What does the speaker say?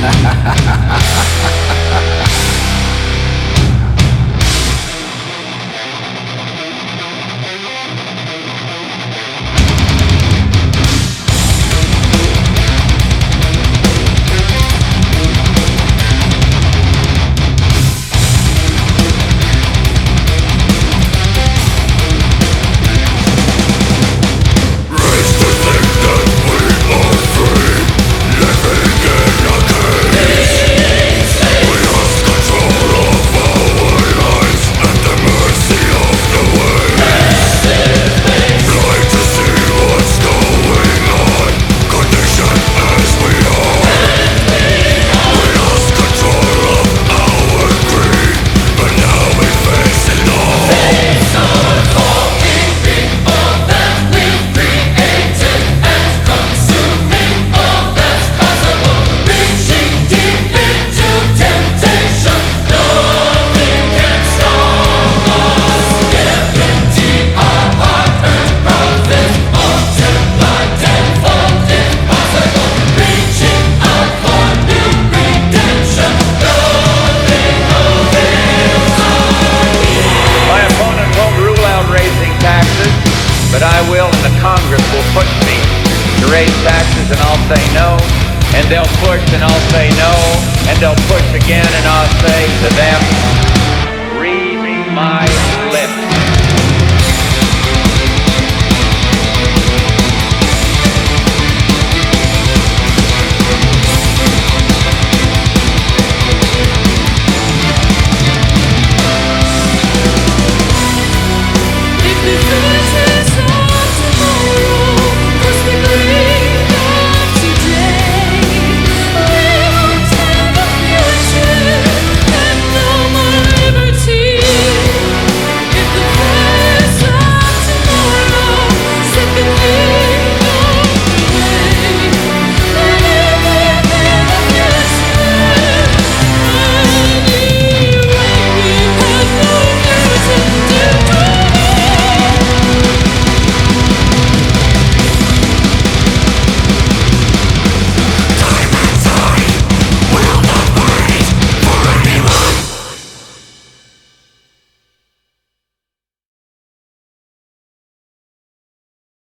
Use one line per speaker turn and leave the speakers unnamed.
ハハハハ raise taxes and I'll say no, and they'll push and I'll say no, and they'll push again and I'll say to them, read my lips.